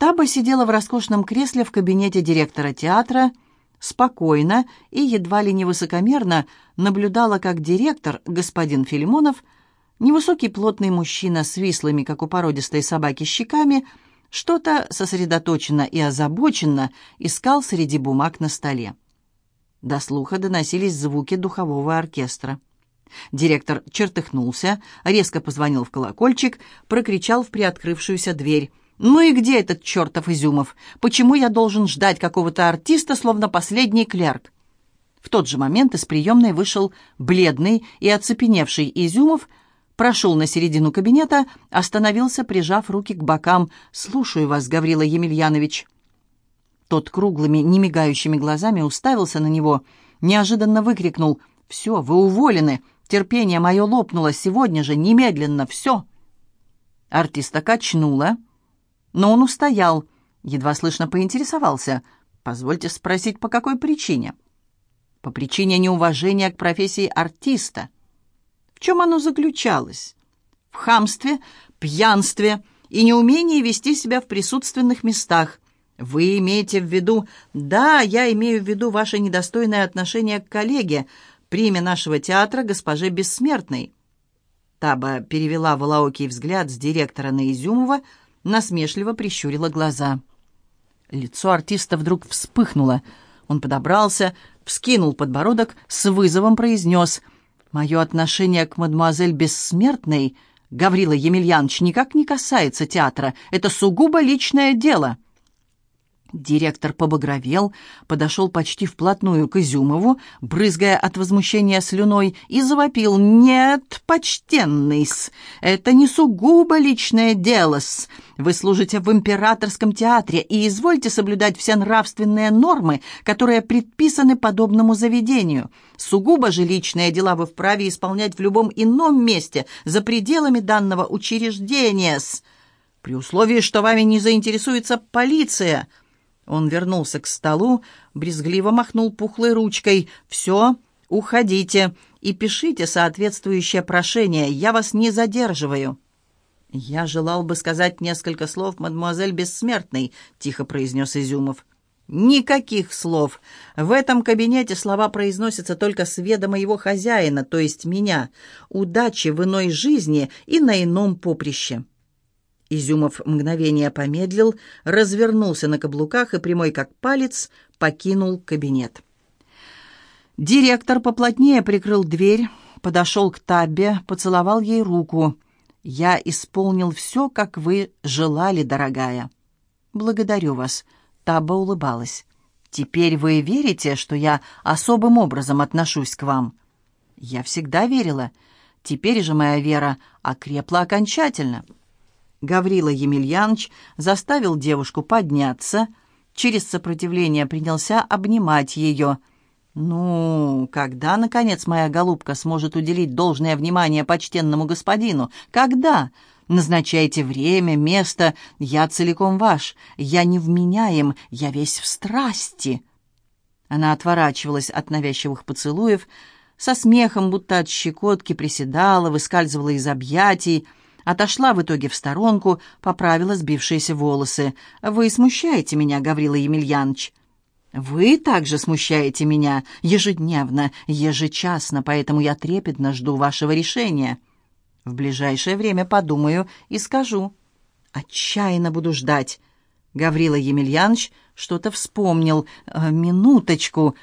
Таба сидела в роскошном кресле в кабинете директора театра, спокойно и едва ли не высокомерно наблюдала, как директор, господин Филимонов, невысокий плотный мужчина с вислыми, как у породистой собаки, щеками, что-то сосредоточенно и озабоченно искал среди бумаг на столе. До слуха доносились звуки духового оркестра. Директор чертыхнулся, резко позвонил в колокольчик, прокричал в приоткрывшуюся дверь. «Ну и где этот чертов Изюмов? Почему я должен ждать какого-то артиста, словно последний клерк?» В тот же момент из приемной вышел бледный и оцепеневший Изюмов, прошел на середину кабинета, остановился, прижав руки к бокам. «Слушаю вас, Гаврила Емельянович». Тот круглыми, немигающими глазами уставился на него, неожиданно выкрикнул «Все, вы уволены! Терпение мое лопнуло сегодня же, немедленно, все!» Артиста качнула, но он устоял, едва слышно поинтересовался. «Позвольте спросить, по какой причине?» «По причине неуважения к профессии артиста». В чем оно заключалось? В хамстве, пьянстве и неумении вести себя в присутственных местах. Вы имеете в виду... Да, я имею в виду ваше недостойное отношение к коллеге, приме нашего театра госпоже Бессмертной. Таба перевела волоокий взгляд с директора на Изюмова, насмешливо прищурила глаза. Лицо артиста вдруг вспыхнуло. Он подобрался, вскинул подбородок, с вызовом произнес «Мое отношение к мадемуазель Бессмертной, Гаврила Емельянович, никак не касается театра. Это сугубо личное дело». Директор побагровел, подошел почти вплотную к Изюмову, брызгая от возмущения слюной, и завопил «Нет, почтенный-с, это не сугубо личное дело-с. Вы служите в императорском театре и извольте соблюдать все нравственные нормы, которые предписаны подобному заведению. Сугубо же личные дела вы вправе исполнять в любом ином месте, за пределами данного учреждения-с, при условии, что вами не заинтересуется полиция». Он вернулся к столу, брезгливо махнул пухлой ручкой. «Все, уходите и пишите соответствующее прошение. Я вас не задерживаю». «Я желал бы сказать несколько слов, мадемуазель Бессмертной», — тихо произнес Изюмов. «Никаких слов. В этом кабинете слова произносятся только с ведома его хозяина, то есть меня. Удачи в иной жизни и на ином поприще». Изюмов мгновение помедлил, развернулся на каблуках и, прямой как палец, покинул кабинет. Директор поплотнее прикрыл дверь, подошел к Табе, поцеловал ей руку. «Я исполнил все, как вы желали, дорогая». «Благодарю вас», — Таба улыбалась. «Теперь вы верите, что я особым образом отношусь к вам?» «Я всегда верила. Теперь же моя вера окрепла окончательно». Гаврила Емельянович заставил девушку подняться, через сопротивление принялся обнимать ее. «Ну, когда, наконец, моя голубка сможет уделить должное внимание почтенному господину? Когда? Назначайте время, место. Я целиком ваш. Я невменяем. Я весь в страсти». Она отворачивалась от навязчивых поцелуев, со смехом, будто от щекотки, приседала, выскальзывала из объятий, Отошла в итоге в сторонку, поправила сбившиеся волосы. «Вы смущаете меня, Гаврила Емельянович». «Вы также смущаете меня ежедневно, ежечасно, поэтому я трепетно жду вашего решения. В ближайшее время подумаю и скажу. Отчаянно буду ждать». Гаврила Емельянович что-то вспомнил. «Э, «Минуточку».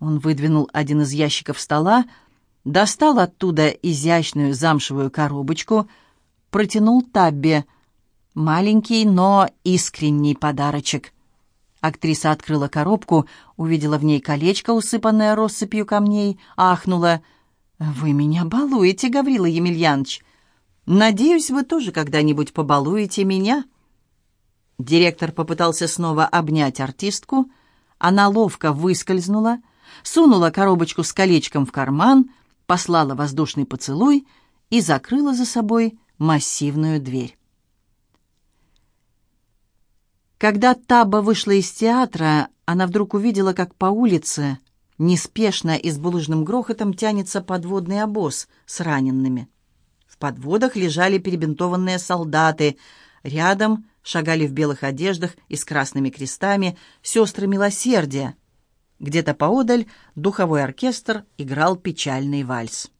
Он выдвинул один из ящиков стола, достал оттуда изящную замшевую коробочку — протянул Табби. Маленький, но искренний подарочек. Актриса открыла коробку, увидела в ней колечко, усыпанное россыпью камней, ахнула. «Вы меня балуете, Гаврила Емельянович. Надеюсь, вы тоже когда-нибудь побалуете меня». Директор попытался снова обнять артистку. Она ловко выскользнула, сунула коробочку с колечком в карман, послала воздушный поцелуй и закрыла за собой массивную дверь. Когда Таба вышла из театра, она вдруг увидела, как по улице неспешно и с булыжным грохотом тянется подводный обоз с ранеными. В подводах лежали перебинтованные солдаты, рядом шагали в белых одеждах и с красными крестами сестры милосердия. Где-то поодаль духовой оркестр играл печальный вальс.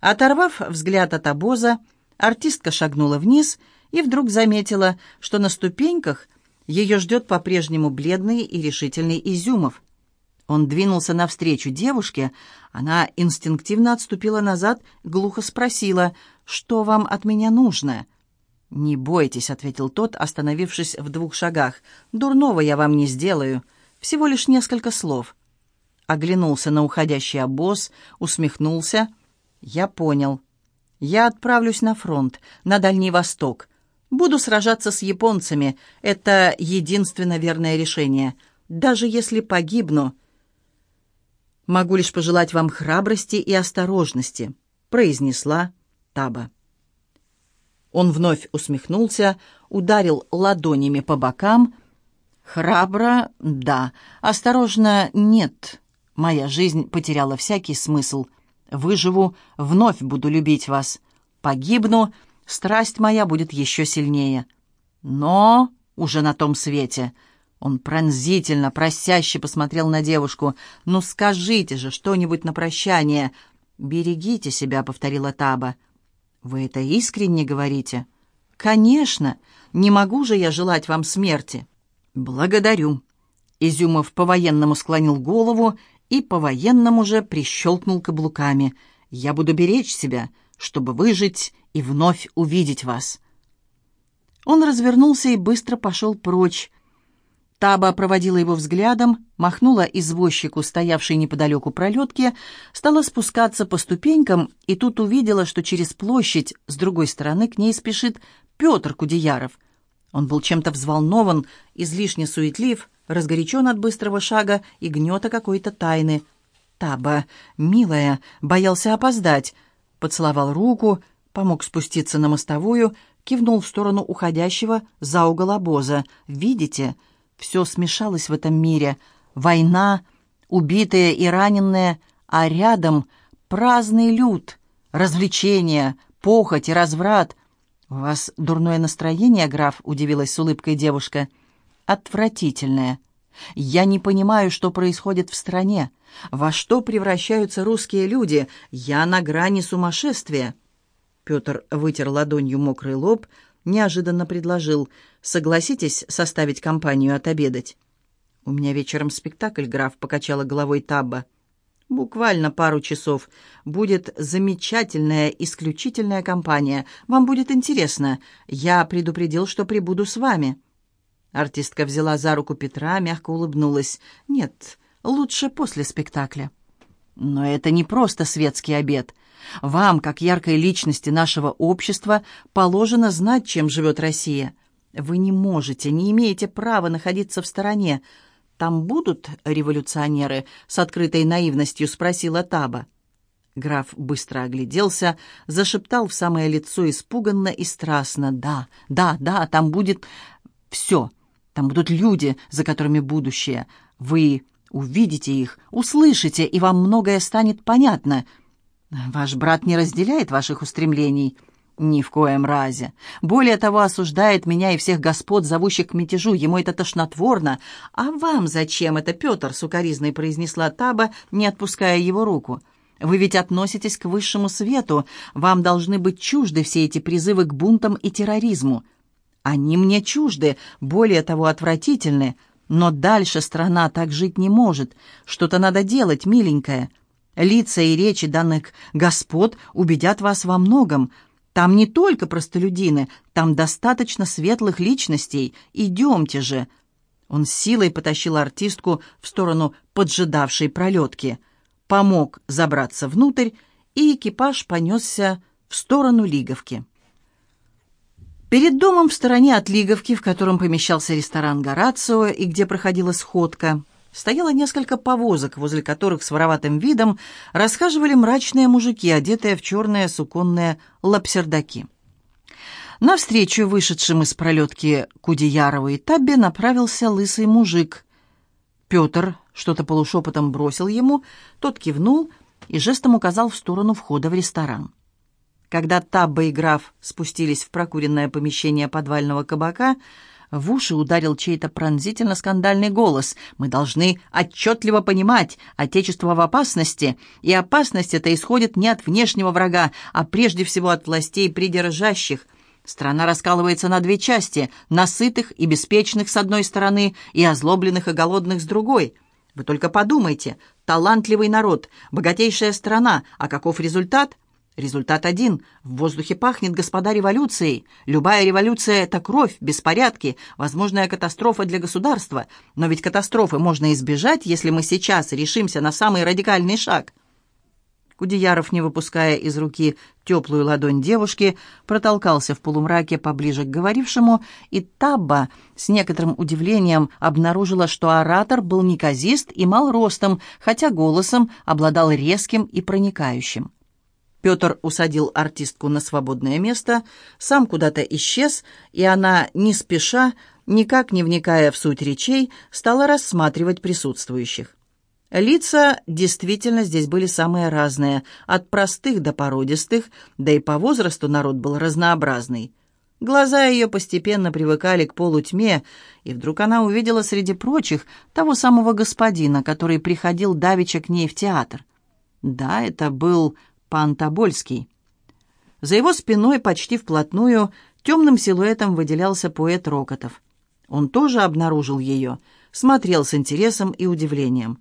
Оторвав взгляд от обоза, артистка шагнула вниз и вдруг заметила, что на ступеньках ее ждет по-прежнему бледный и решительный Изюмов. Он двинулся навстречу девушке, она инстинктивно отступила назад, глухо спросила, «Что вам от меня нужно?» «Не бойтесь», — ответил тот, остановившись в двух шагах. «Дурного я вам не сделаю. Всего лишь несколько слов». Оглянулся на уходящий обоз, усмехнулся. «Я понял. Я отправлюсь на фронт, на Дальний Восток. Буду сражаться с японцами. Это единственно верное решение. Даже если погибну...» «Могу лишь пожелать вам храбрости и осторожности», — произнесла Таба. Он вновь усмехнулся, ударил ладонями по бокам. «Храбро, да. Осторожно, нет. Моя жизнь потеряла всякий смысл. Выживу, вновь буду любить вас. Погибну, страсть моя будет еще сильнее. Но уже на том свете». Он пронзительно, просяще посмотрел на девушку. «Ну скажите же что-нибудь на прощание!» «Берегите себя», — повторила Таба. «Вы это искренне говорите?» «Конечно! Не могу же я желать вам смерти!» «Благодарю!» Изюмов по-военному склонил голову и по-военному же прищелкнул каблуками. «Я буду беречь себя, чтобы выжить и вновь увидеть вас!» Он развернулся и быстро пошел прочь, Таба проводила его взглядом, махнула извозчику, стоявшей неподалеку пролетки, стала спускаться по ступенькам и тут увидела, что через площадь с другой стороны к ней спешит Петр Кудеяров. Он был чем-то взволнован, излишне суетлив, разгорячен от быстрого шага и гнета какой-то тайны. «Таба, милая, боялся опоздать», поцеловал руку, помог спуститься на мостовую, кивнул в сторону уходящего за угол обоза. «Видите?» Все смешалось в этом мире. Война, убитые и раненые, а рядом праздный люд, развлечения, похоть и разврат. «У вас дурное настроение, граф?» — удивилась с улыбкой девушка. «Отвратительное. Я не понимаю, что происходит в стране. Во что превращаются русские люди? Я на грани сумасшествия». Петр вытер ладонью мокрый лоб, неожиданно предложил «Согласитесь составить компанию отобедать?» «У меня вечером спектакль, граф», — покачала головой Табба. «Буквально пару часов. Будет замечательная, исключительная компания. Вам будет интересно. Я предупредил, что прибуду с вами». Артистка взяла за руку Петра, мягко улыбнулась. «Нет, лучше после спектакля». «Но это не просто светский обед. Вам, как яркой личности нашего общества, положено знать, чем живет Россия. Вы не можете, не имеете права находиться в стороне. Там будут революционеры?» — с открытой наивностью спросила Таба. Граф быстро огляделся, зашептал в самое лицо испуганно и страстно. «Да, да, да, там будет все. Там будут люди, за которыми будущее. Вы увидите их, услышите, и вам многое станет понятно». Ваш брат не разделяет ваших устремлений. Ни в коем разе. Более того, осуждает меня и всех господ, зовущих к мятежу. Ему это тошнотворно. А вам зачем это, Петр, сукоризной произнесла Таба, не отпуская его руку? Вы ведь относитесь к высшему свету. Вам должны быть чужды все эти призывы к бунтам и терроризму. Они мне чужды, более того, отвратительны. Но дальше страна так жить не может. Что-то надо делать, миленькая. Лица и речи данных господ убедят вас во многом. Там не только простолюдины, там достаточно светлых личностей. Идемте же!» Он силой потащил артистку в сторону поджидавшей пролетки, помог забраться внутрь, и экипаж понесся в сторону Лиговки. Перед домом в стороне от Лиговки, в котором помещался ресторан «Горацио» и где проходила сходка, стояло несколько повозок, возле которых с вороватым видом расхаживали мрачные мужики, одетые в черные суконные лапсердаки. Навстречу вышедшим из пролетки Кудеярову и Таббе направился лысый мужик. Петр что-то полушепотом бросил ему, тот кивнул и жестом указал в сторону входа в ресторан. Когда Табба и граф спустились в прокуренное помещение подвального кабака, в уши ударил чей-то пронзительно-скандальный голос. «Мы должны отчетливо понимать, Отечество в опасности, и опасность эта исходит не от внешнего врага, а прежде всего от властей придержащих. Страна раскалывается на две части – на сытых и беспечных с одной стороны и озлобленных и голодных с другой. Вы только подумайте, талантливый народ, богатейшая страна, а каков результат – Результат один. В воздухе пахнет, господа, революцией. Любая революция – это кровь, беспорядки, возможная катастрофа для государства. Но ведь катастрофы можно избежать, если мы сейчас решимся на самый радикальный шаг. Кудеяров, не выпуская из руки теплую ладонь девушки, протолкался в полумраке поближе к говорившему, и Табба с некоторым удивлением обнаружила, что оратор был неказист и мал ростом, хотя голосом обладал резким и проникающим. Петр усадил артистку на свободное место, сам куда-то исчез, и она, не спеша, никак не вникая в суть речей, стала рассматривать присутствующих. Лица действительно здесь были самые разные, от простых до породистых, да и по возрасту народ был разнообразный. Глаза ее постепенно привыкали к полутьме, и вдруг она увидела среди прочих того самого господина, который приходил давеча к ней в театр. Да, это был пан Тобольский. За его спиной почти вплотную темным силуэтом выделялся поэт Рокотов. Он тоже обнаружил ее, смотрел с интересом и удивлением.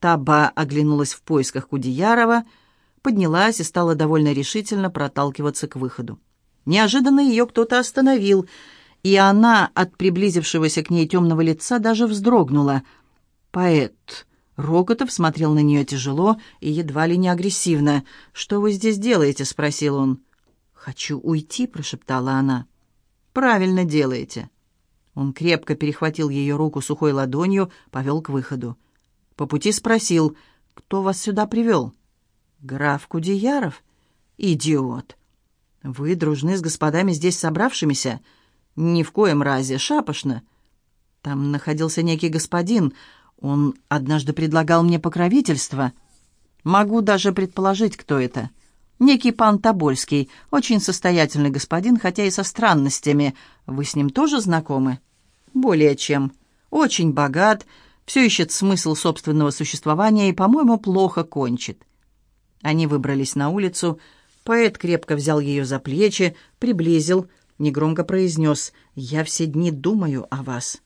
Таба оглянулась в поисках Кудеярова, поднялась и стала довольно решительно проталкиваться к выходу. Неожиданно ее кто-то остановил, и она от приблизившегося к ней темного лица даже вздрогнула. «Поэт», Рокотов смотрел на нее тяжело и едва ли не агрессивно. «Что вы здесь делаете?» — спросил он. «Хочу уйти», — прошептала она. «Правильно делаете». Он крепко перехватил ее руку сухой ладонью, повел к выходу. По пути спросил, «Кто вас сюда привел?» «Граф Кудеяров?» «Идиот!» «Вы дружны с господами здесь собравшимися?» «Ни в коем разе, шапошно». Там находился некий господин, он однажды предлагал мне покровительство. Могу даже предположить, кто это. Некий пан Тобольский, очень состоятельный господин, хотя и со странностями. Вы с ним тоже знакомы? Более чем. Очень богат, все ищет смысл собственного существования и, по-моему, плохо кончит. Они выбрались на улицу. Поэт крепко взял ее за плечи, приблизил, негромко произнес «Я все дни думаю о вас».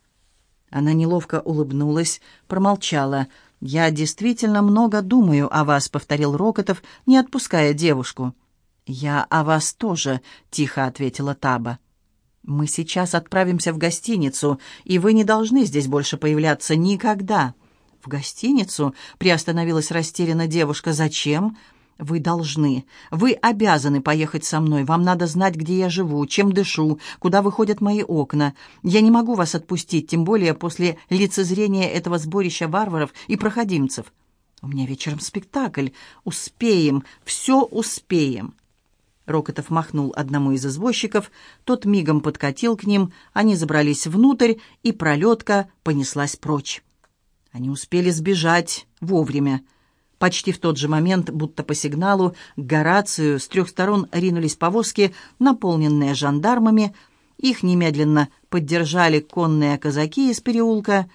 Она неловко улыбнулась, промолчала. «Я действительно много думаю о вас», — повторил Рокотов, не отпуская девушку. «Я о вас тоже», — тихо ответила Таба. «Мы сейчас отправимся в гостиницу, и вы не должны здесь больше появляться никогда». «В гостиницу?» — приостановилась растерянно девушка. «Зачем?» «Вы должны, вы обязаны поехать со мной. Вам надо знать, где я живу, чем дышу, куда выходят мои окна. Я не могу вас отпустить, тем более после лицезрения этого сборища варваров и проходимцев. У меня вечером спектакль. Успеем, все успеем». Рокотов махнул одному из извозчиков, тот мигом подкатил к ним, они забрались внутрь, и пролетка понеслась прочь. Они успели сбежать вовремя. Почти в тот же момент, будто по сигналу, к Горацию с трех сторон ринулись повозки, наполненные жандармами. Их немедленно поддержали конные казаки из переулка.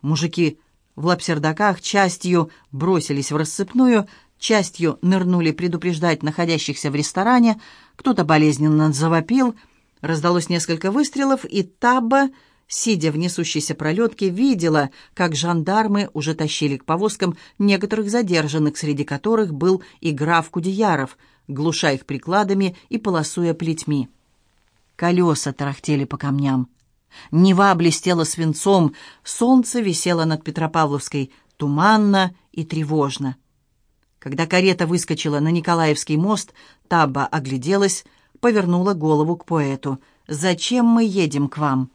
Мужики в лапсердаках частью бросились в рассыпную, частью нырнули предупреждать находящихся в ресторане. Кто-то болезненно завопил. Раздалось несколько выстрелов, и Табба сидя в несущейся пролетке, видела, как жандармы уже тащили к повозкам некоторых задержанных, среди которых был и граф Кудеяров, глуша их прикладами и полосуя плетьми. Колеса тарахтели по камням. Нева блестела свинцом, солнце висело над Петропавловской, туманно и тревожно. Когда карета выскочила на Николаевский мост, Таба огляделась, повернула голову к поэту. «Зачем мы едем к вам?»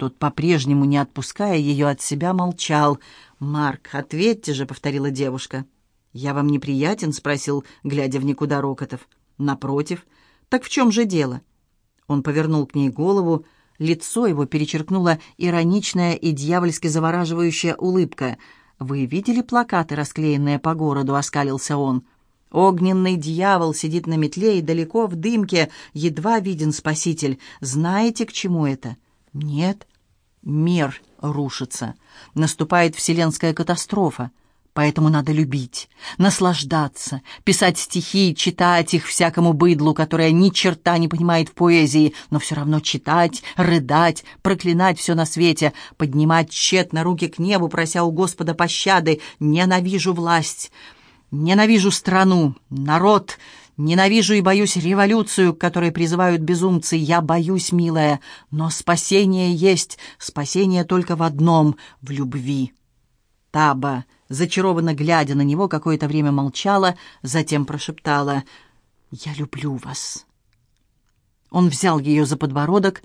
Тот, по-прежнему не отпуская ее от себя, молчал. «Марк, ответьте же», — повторила девушка. «Я вам неприятен?» — спросил, глядя в никуда Рокотов. «Напротив. Так в чем же дело?» Он повернул к ней голову. Лицо его перечеркнула ироничная и дьявольски завораживающая улыбка. «Вы видели плакаты, расклеенные по городу?» — оскалился он. Огненный дьявол сидит на метле, и далеко в дымке едва виден спаситель. Знаете, к чему это? Нет. Мир рушится. Наступает вселенская катастрофа. Поэтому надо любить, наслаждаться, писать стихи, читать их всякому быдлу, которое ни черта не понимает в поэзии, но все равно читать, рыдать, проклинать все на свете, поднимать тщетно руки к небу, прося у Господа пощады. Ненавижу власть, ненавижу страну, народ, ненавижу и боюсь революцию, к которой призывают безумцы. Я боюсь, милая, но спасение есть, спасение только в одном — в любви. Таба зачарованно глядя на него, какое-то время молчала, затем прошептала «Я люблю вас». Он взял ее за подбородок,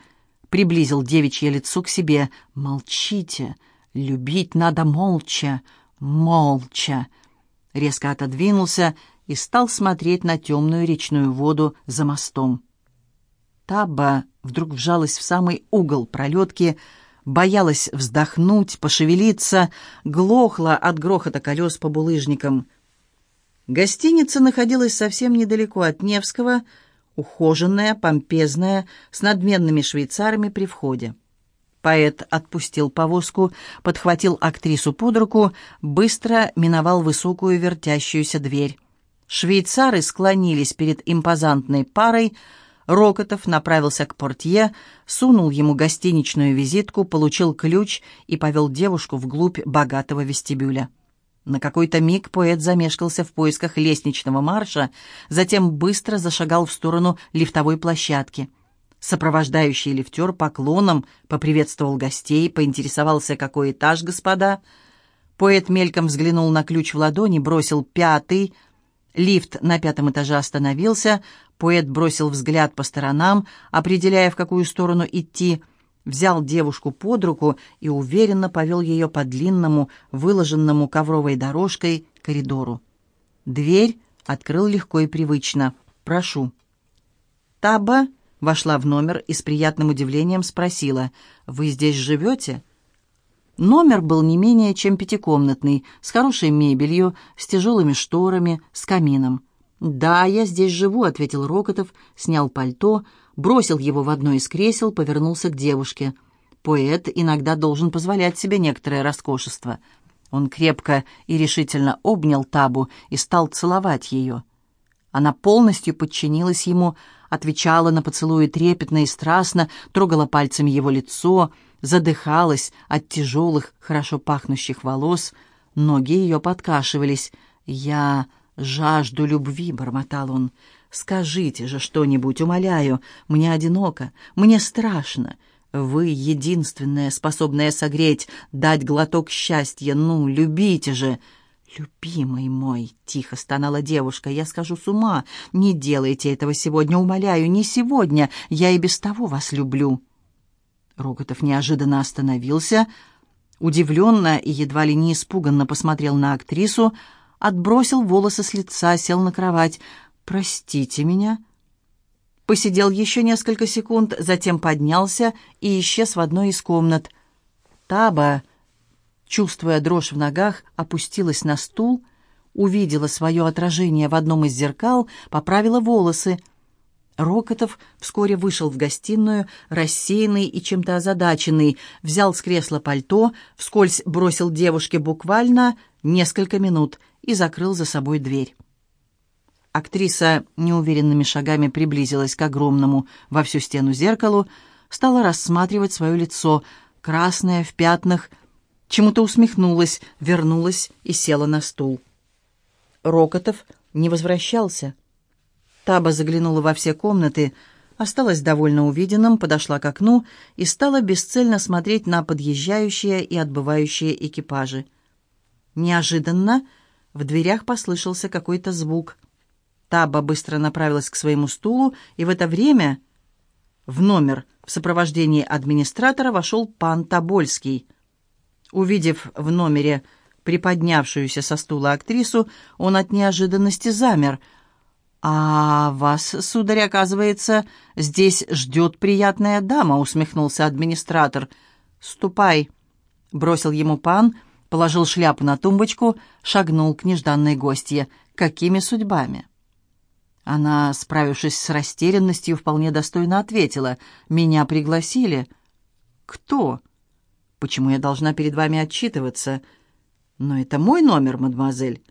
приблизил девичье лицо к себе. «Молчите, любить надо молча, молча». Резко отодвинулся и стал смотреть на темную речную воду за мостом. Табба вдруг вжалась в самый угол пролетки, боялась вздохнуть, пошевелиться, глохла от грохота колес по булыжникам. Гостиница находилась совсем недалеко от Невского, ухоженная, помпезная, с надменными швейцарами при входе. Поэт отпустил повозку, подхватил актрису под руку, быстро миновал высокую вертящуюся дверь. Швейцары склонились перед импозантной парой — Рокотов направился к портье, сунул ему гостиничную визитку, получил ключ и повел девушку вглубь богатого вестибюля. На какой-то миг поэт замешкался в поисках лестничного марша, затем быстро зашагал в сторону лифтовой площадки. Сопровождающий лифтер поклоном поприветствовал гостей, поинтересовался, какой этаж, господа. Поэт мельком взглянул на ключ в ладони, бросил пятый. Лифт на пятом этаже остановился, Поэт бросил взгляд по сторонам, определяя, в какую сторону идти, взял девушку под руку и уверенно повел ее по длинному, выложенному ковровой дорожкой коридору. Дверь открыл легко и привычно. «Прошу». Таба вошла в номер и с приятным удивлением спросила, «Вы здесь живете?» Номер был не менее чем пятикомнатный, с хорошей мебелью, с тяжелыми шторами, с камином. «Да, я здесь живу», — ответил Рокотов, снял пальто, бросил его в одно из кресел, повернулся к девушке. Поэт иногда должен позволять себе некоторое роскошество. Он крепко и решительно обнял Табу и стал целовать ее. Она полностью подчинилась ему, отвечала на поцелуи трепетно и страстно, трогала пальцами его лицо, задыхалась от тяжелых, хорошо пахнущих волос. Ноги ее подкашивались. «Я...» «Жажду любви», — бормотал он. «Скажите же что-нибудь, умоляю. Мне одиноко, мне страшно. Вы единственная, способная согреть, дать глоток счастья. Ну, любите же!» «Любимый мой!» — тихо стонала девушка. «Я скажу с ума. Не делайте этого сегодня, умоляю, не сегодня. Я и без того вас люблю». Рокотов неожиданно остановился, удивленно и едва ли не испуганно посмотрел на актрису, отбросил волосы с лица, сел на кровать. «Простите меня». Посидел еще несколько секунд, затем поднялся и исчез в одной из комнат. Таба, чувствуя дрожь в ногах, опустилась на стул, увидела свое отражение в одном из зеркал, поправила волосы. Рокотов вскоре вышел в гостиную, рассеянный и чем-то озадаченный, взял с кресла пальто, вскользь бросил девушке буквально несколько минут и закрыл за собой дверь. Актриса неуверенными шагами приблизилась к огромному во всю стену зеркалу, стала рассматривать свое лицо, красное, в пятнах, чему-то усмехнулась, вернулась и села на стул. Рокотов не возвращался. Таба заглянула во все комнаты, осталась довольно увиденным, подошла к окну и стала бесцельно смотреть на подъезжающие и отбывающие экипажи. Неожиданно в дверях послышался какой-то звук. Таба быстро направилась к своему стулу, и в это время в номер в сопровождении администратора вошел пан Тобольский. Увидев в номере приподнявшуюся со стула актрису, он от неожиданности замер. «А вас, сударь, оказывается, здесь ждет приятная дама», — усмехнулся администратор. «Ступай», — бросил ему пан, положил шляпу на тумбочку, шагнул к нежданной гостье. Какими судьбами? Она, справившись с растерянностью, вполне достойно ответила. «Меня пригласили». «Кто?» «Почему я должна перед вами отчитываться?» «Но это мой номер, мадемуазель».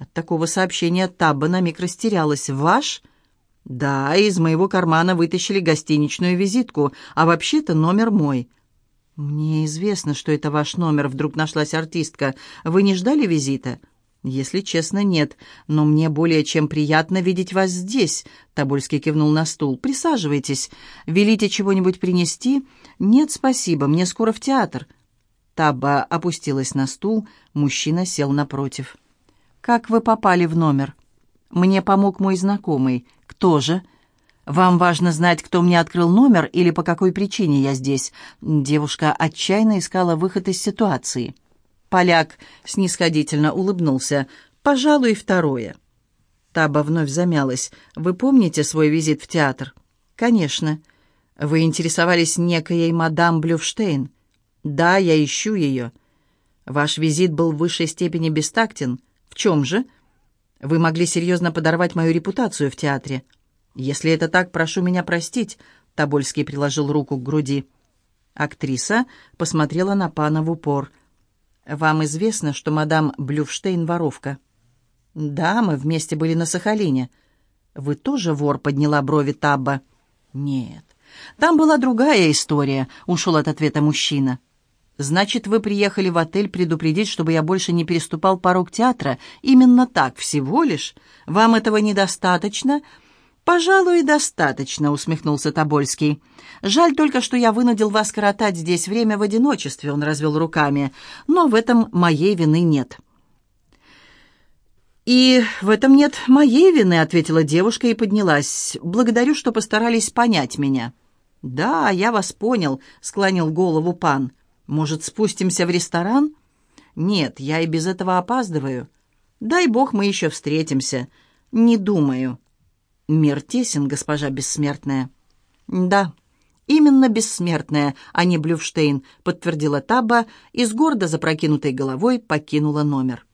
От такого сообщения Табба на миг растерялась. «Ваш?» «Да, из моего кармана вытащили гостиничную визитку, а вообще-то номер мой». «Мне известно, что это ваш номер», — вдруг нашлась артистка. «Вы не ждали визита?» «Если честно, нет, но мне более чем приятно видеть вас здесь», — Тобольский кивнул на стул. «Присаживайтесь. Велите чего-нибудь принести?» «Нет, спасибо, мне скоро в театр». Таба опустилась на стул, мужчина сел напротив. «Как вы попали в номер?» «Мне помог мой знакомый. Кто же?» «Вам важно знать, кто мне открыл номер или по какой причине я здесь?» Девушка отчаянно искала выход из ситуации. Поляк снисходительно улыбнулся. «Пожалуй, второе». Таба вновь замялась. «Вы помните свой визит в театр?» «Конечно. Вы интересовались некоей мадам Блюфштейн?» «Да, я ищу ее». «Ваш визит был в высшей степени бестактен. В чем же?» «Вы могли серьезно подорвать мою репутацию в театре». «Если это так, прошу меня простить», — Тобольский приложил руку к груди. Актриса посмотрела на пана в упор. «Вам известно, что мадам Блюфштейн воровка?» «Да, мы вместе были на Сахалине». «Вы тоже вор?» — подняла брови Табба. «Нет, там была другая история», — ушел от ответа мужчина. «Значит, вы приехали в отель предупредить, чтобы я больше не переступал порог театра? Именно так, всего лишь? Вам этого недостаточно?» «Пожалуй, достаточно», — усмехнулся Тобольский. «Жаль только, что я вынудил вас коротать здесь время в одиночестве», — он развел руками. «Но в этом моей вины нет». «И в этом нет моей вины», — ответила девушка и поднялась. «Благодарю, что постарались понять меня». «Да, я вас понял», — склонил голову пан. «Может, спустимся в ресторан?» «Нет, я и без этого опаздываю». «Дай бог, мы еще встретимся». «Не думаю». «Мир тесен, госпожа бессмертная». «Да, именно бессмертная, а не Блюфштейн», — подтвердила Таба и с гордо запрокинутой головой покинула номер.